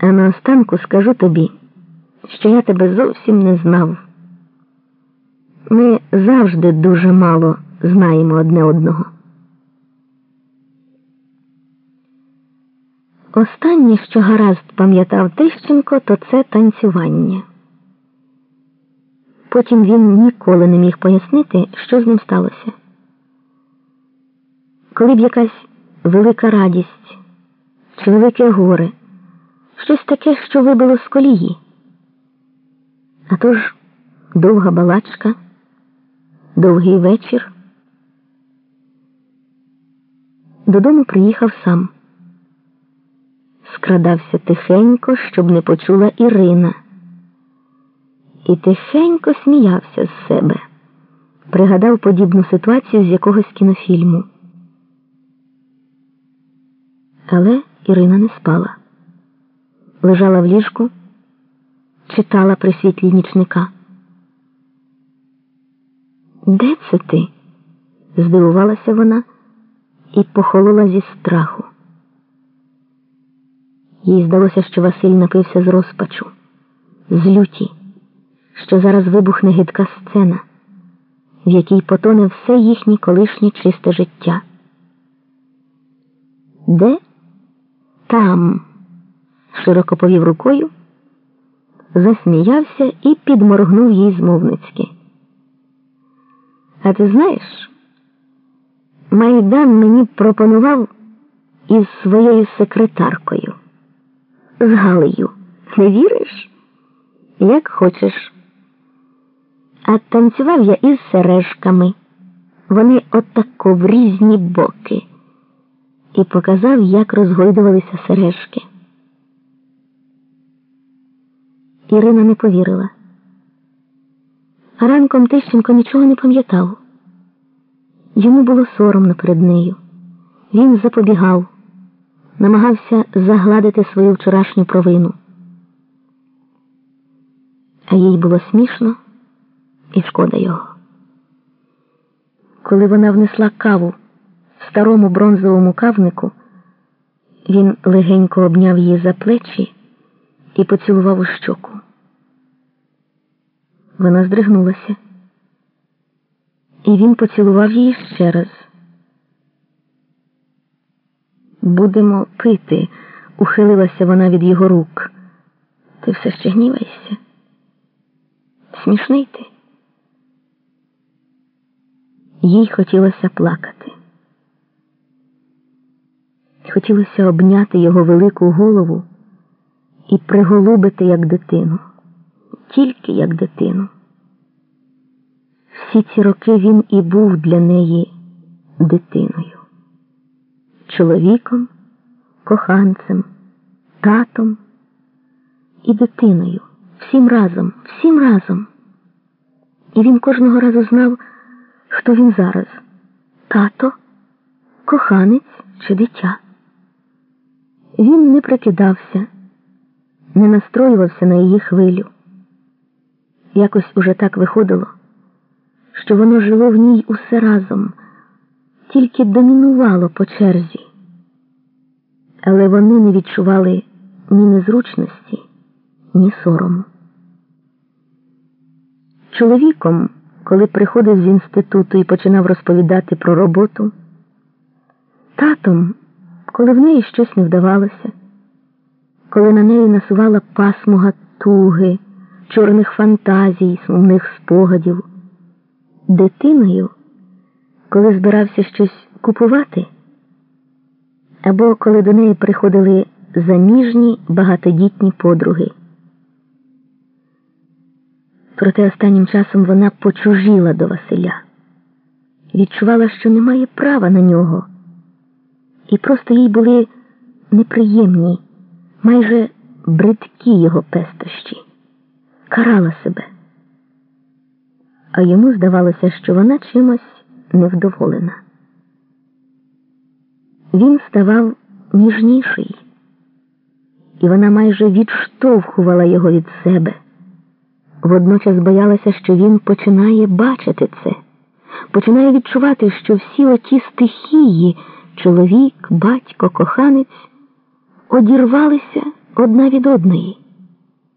А наостанку скажу тобі, що я тебе зовсім не знав. Ми завжди дуже мало знаємо одне одного. Останнє, що гаразд пам'ятав Тищенко, то це танцювання. Потім він ніколи не міг пояснити, що з ним сталося. Коли б якась велика радість чи велике горе, щось таке, що вибило з колії. А то ж довга балачка, довгий вечір. Додому приїхав сам. Скрадався тихенько, щоб не почула Ірина. І тихенько сміявся з себе. Пригадав подібну ситуацію з якогось кінофільму. Але Ірина не спала. Лежала в ліжку, читала при світлі нічника. Де це ти? здивувалася вона і похолола зі страху. Їй здалося, що Василь напився з розпачу, з люті, що зараз вибухне гидка сцена, в якій потоне все їхнє колишнє чисте життя. Де? Там, широко повів рукою, засміявся і підморгнув їй змовницьки. А ти знаєш, Майдан мені пропонував із своєю секретаркою, з Галею. Не віриш? Як хочеш. А танцював я із сережками. Вони отако в різні боки. І показав, як розгойдувалися сережки. Ірина не повірила. А ранком Тищенко нічого не пам'ятав. Йому було соромно перед нею. Він запобігав, намагався загладити свою вчорашню провину. А їй було смішно і шкода його. Коли вона внесла каву в старому бронзовому кавнику, він легенько обняв її за плечі і поцілував у щоку. Вона здригнулася, і він поцілував її ще раз. Будемо пити, ухилилася вона від його рук. Ти все ще гніваєшся? Смішний ти. Їй хотілося плакати. Хотілося обняти його велику голову і приголубити як дитину, тільки як дитину. Всі ці роки він і був для неї дитиною, чоловіком, коханцем, татом і дитиною, всім разом, всім разом. І він кожного разу знав, хто він зараз тато, коханець чи дитя. Він не прикидався, не настроювався на її хвилю. Якось уже так виходило, що воно жило в ній усе разом, тільки домінувало по черзі, але вони не відчували ні незручності, ні сорому. Чоловіком, коли приходив з інституту і починав розповідати про роботу, татом коли в неї щось не вдавалося, коли на неї насувала пасмуга туги, чорних фантазій, сумних спогадів, дитиною, коли збирався щось купувати, або коли до неї приходили заміжні багатодітні подруги. Проте останнім часом вона почужіла до Василя, відчувала, що не має права на нього і просто їй були неприємні, майже бридкі його пестощі, карала себе. А йому здавалося, що вона чимось невдоволена. Він ставав ніжніший, і вона майже відштовхувала його від себе. Водночас боялася, що він починає бачити це, починає відчувати, що всі оті стихії чоловік, батько, коханець одірвалися одна від одної.